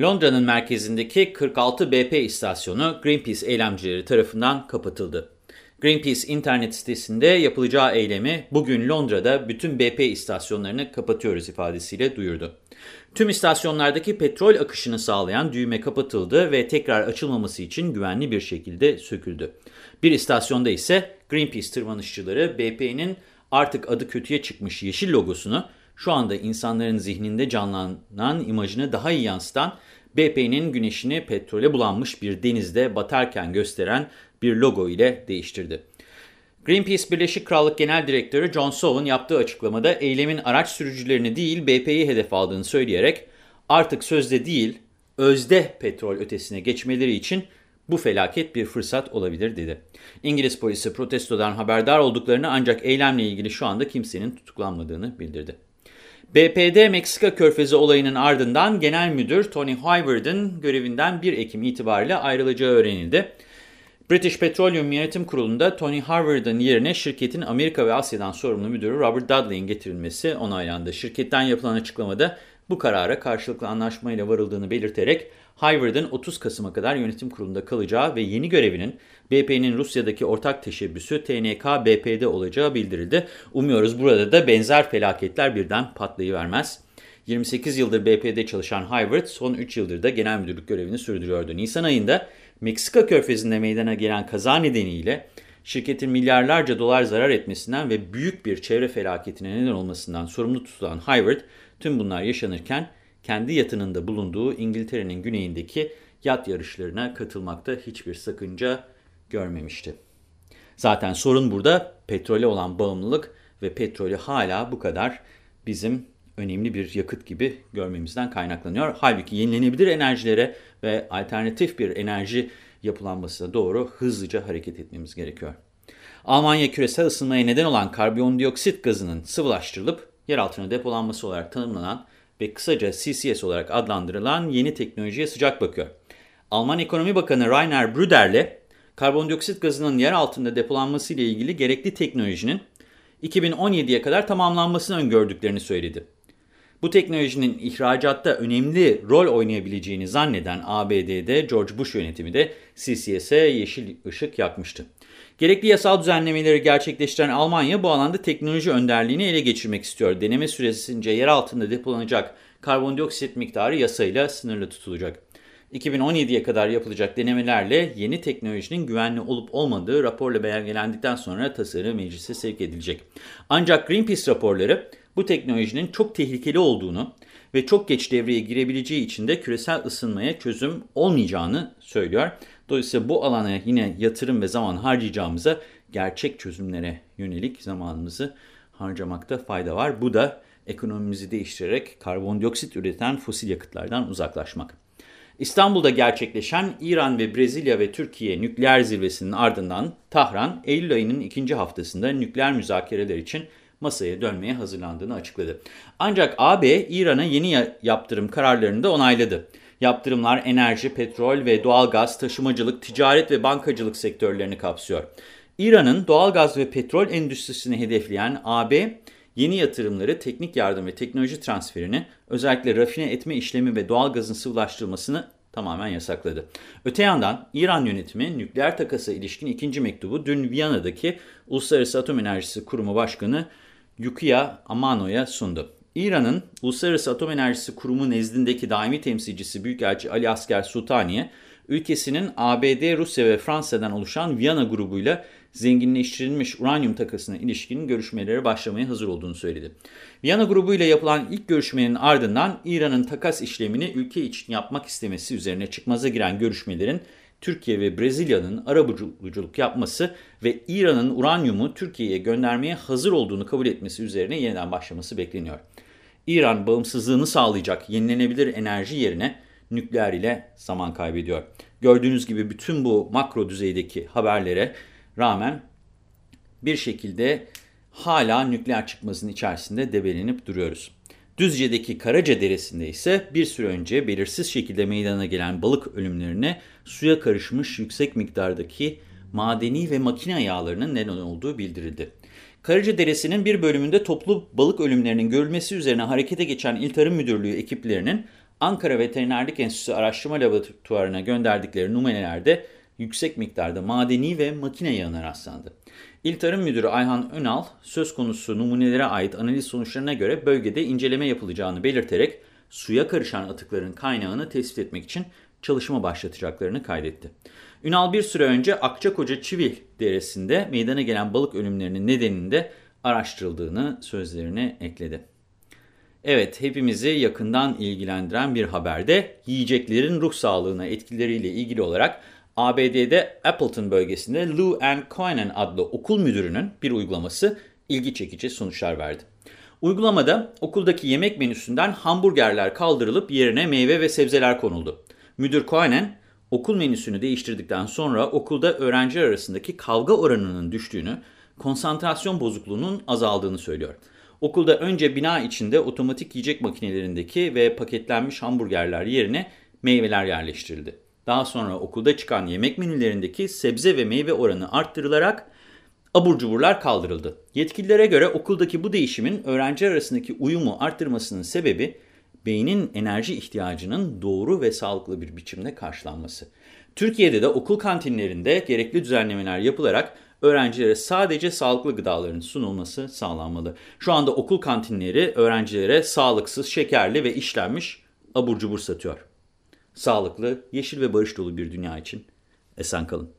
Londra'nın merkezindeki 46 BP istasyonu Greenpeace eylemcileri tarafından kapatıldı. Greenpeace internet sitesinde yapılacağı eylemi bugün Londra'da bütün BP istasyonlarını kapatıyoruz ifadesiyle duyurdu. Tüm istasyonlardaki petrol akışını sağlayan düğme kapatıldı ve tekrar açılmaması için güvenli bir şekilde söküldü. Bir istasyonda ise Greenpeace tırmanışçıları BP'nin artık adı kötüye çıkmış yeşil logosunu şu anda insanların zihninde canlanan imajını daha iyi yansıtan BP'nin güneşini petrole bulanmış bir denizde batarken gösteren bir logo ile değiştirdi. Greenpeace Birleşik Krallık Genel Direktörü John Sowen yaptığı açıklamada eylemin araç sürücülerini değil BP'yi hedef aldığını söyleyerek artık sözde değil özde petrol ötesine geçmeleri için bu felaket bir fırsat olabilir dedi. İngiliz polisi protestodan haberdar olduklarını ancak eylemle ilgili şu anda kimsenin tutuklanmadığını bildirdi. BP'de Meksika körfezi olayının ardından Genel Müdür Tony Hayward'ın görevinden 1 Ekim itibariyle ayrılacağı öğrenildi. British Petroleum Yönetim Kurulu'nda Tony Hayward'ın yerine şirketin Amerika ve Asya'dan sorumlu müdürü Robert Dudley'in getirilmesi onaylandı. Şirketten yapılan açıklamada bu karara karşılıklı anlaşmayla varıldığını belirterek Hayward'ın 30 Kasım'a kadar yönetim kurulunda kalacağı ve yeni görevinin BP'nin Rusya'daki ortak teşebbüsü TNK-BP'de olacağı bildirildi. Umuyoruz burada da benzer felaketler birden patlayıvermez. 28 yıldır BP'de çalışan Hayward son 3 yıldır da genel müdürlük görevini sürdürüyordu. Nisan ayında Meksika körfezinde meydana gelen kaza nedeniyle şirketin milyarlarca dolar zarar etmesinden ve büyük bir çevre felaketine neden olmasından sorumlu tutulan Hayward, tüm bunlar yaşanırken kendi yatının bulunduğu İngiltere'nin güneyindeki yat yarışlarına katılmakta hiçbir sakınca görmemişti. Zaten sorun burada petrole olan bağımlılık ve petrolü hala bu kadar bizim önemli bir yakıt gibi görmemizden kaynaklanıyor. Halbuki yenilenebilir enerjilere ve alternatif bir enerji yapılanmasına doğru hızlıca hareket etmemiz gerekiyor. Almanya küresel ısınmaya neden olan karbondioksit gazının sıvılaştırılıp yer altına depolanması olarak tanımlanan ve kısaca CCS olarak adlandırılan yeni teknolojiye sıcak bakıyor. Alman Ekonomi Bakanı Rainer Brüder'le karbondioksit gazının yer altında depolanması ile ilgili gerekli teknolojinin 2017'ye kadar tamamlanmasını öngördüklerini söyledi. Bu teknolojinin ihracatta önemli rol oynayabileceğini zanneden ABD'de George Bush yönetimi de CCS'e yeşil ışık yakmıştı. Gerekli yasal düzenlemeleri gerçekleştiren Almanya bu alanda teknoloji önderliğini ele geçirmek istiyor. Deneme süresince yer altında depolanacak karbondioksit miktarı yasayla sınırlı tutulacak. 2017'ye kadar yapılacak denemelerle yeni teknolojinin güvenli olup olmadığı raporla belgelendikten sonra tasarı meclise sevk edilecek. Ancak Greenpeace raporları bu teknolojinin çok tehlikeli olduğunu ve çok geç devreye girebileceği için de küresel ısınmaya çözüm olmayacağını söylüyor. Dolayısıyla bu alana yine yatırım ve zaman harcayacağımıza gerçek çözümlere yönelik zamanımızı harcamakta fayda var. Bu da ekonomimizi değiştirerek karbondioksit üreten fosil yakıtlardan uzaklaşmak. İstanbul'da gerçekleşen İran ve Brezilya ve Türkiye nükleer zirvesinin ardından Tahran, Eylül ayının ikinci haftasında nükleer müzakereler için masaya dönmeye hazırlandığını açıkladı. Ancak AB, İran'a yeni yaptırım kararlarını da onayladı. Yaptırımlar enerji, petrol ve doğalgaz, taşımacılık, ticaret ve bankacılık sektörlerini kapsıyor. İran'ın doğalgaz ve petrol endüstrisini hedefleyen AB, yeni yatırımları, teknik yardım ve teknoloji transferini, özellikle rafine etme işlemi ve doğalgazın sıvılaştırılmasını tamamen yasakladı. Öte yandan İran yönetimi nükleer takasa ilişkin ikinci mektubu dün Viyana'daki Uluslararası Atom Enerjisi Kurumu Başkanı Yukiya Amano'ya sundu. İran'ın Uluslararası Atom Enerjisi Kurumu nezdindeki daimi temsilcisi Büyükelçi Ali Asker Sultaniye, ülkesinin ABD, Rusya ve Fransa'dan oluşan Viyana grubuyla zenginleştirilmiş uranyum takasına ilişkin görüşmelere başlamaya hazır olduğunu söyledi. Viyana grubuyla yapılan ilk görüşmenin ardından İran'ın takas işlemini ülke için yapmak istemesi üzerine çıkmaza giren görüşmelerin Türkiye ve Brezilya'nın arabuluculuk yapması ve İran'ın uranyumu Türkiye'ye göndermeye hazır olduğunu kabul etmesi üzerine yeniden başlaması bekleniyor. İran bağımsızlığını sağlayacak yenilenebilir enerji yerine nükleer ile zaman kaybediyor. Gördüğünüz gibi bütün bu makro düzeydeki haberlere rağmen bir şekilde hala nükleer çıkmasının içerisinde debelenip duruyoruz. Düzce'deki Karaca Deresi'nde ise bir süre önce belirsiz şekilde meydana gelen balık ölümlerine suya karışmış yüksek miktardaki madeni ve makine yağlarının neden olduğu bildirildi. Karaca Deresi'nin bir bölümünde toplu balık ölümlerinin görülmesi üzerine harekete geçen İl Tarım Müdürlüğü ekiplerinin Ankara Veterinerlik Enstitüsü Araştırma Laboratuvarı'na gönderdikleri numunelerde yüksek miktarda madeni ve makine yağına rastlandı. İl Tarım Müdürü Ayhan Önal, söz konusu numunelere ait analiz sonuçlarına göre bölgede inceleme yapılacağını belirterek suya karışan atıkların kaynağını tespit etmek için çalışma başlatacaklarını kaydetti. Ünal bir süre önce Akçakoca Çivil Deresi'nde meydana gelen balık ölümlerinin nedenini de araştırıldığını sözlerine ekledi. Evet, hepimizi yakından ilgilendiren bir haberde yiyeceklerin ruh sağlığına etkileriyle ilgili olarak ABD'de Appleton bölgesinde Lou Ann Coynan adlı okul müdürünün bir uygulaması ilgi çekici sonuçlar verdi. Uygulamada okuldaki yemek menüsünden hamburgerler kaldırılıp yerine meyve ve sebzeler konuldu. Müdür Coynan, okul menüsünü değiştirdikten sonra okulda öğrenciler arasındaki kavga oranının düştüğünü, konsantrasyon bozukluğunun azaldığını söylüyor. Okulda önce bina içinde otomatik yiyecek makinelerindeki ve paketlenmiş hamburgerler yerine meyveler yerleştirildi. Daha sonra okulda çıkan yemek menülerindeki sebze ve meyve oranı arttırılarak abur cuburlar kaldırıldı. Yetkililere göre okuldaki bu değişimin öğrenciler arasındaki uyumu arttırmasının sebebi beynin enerji ihtiyacının doğru ve sağlıklı bir biçimde karşılanması. Türkiye'de de okul kantinlerinde gerekli düzenlemeler yapılarak öğrencilere sadece sağlıklı gıdaların sunulması sağlanmalı. Şu anda okul kantinleri öğrencilere sağlıksız, şekerli ve işlenmiş abur cubur satıyor. Sağlıklı, yeşil ve barış dolu bir dünya için esen kalın.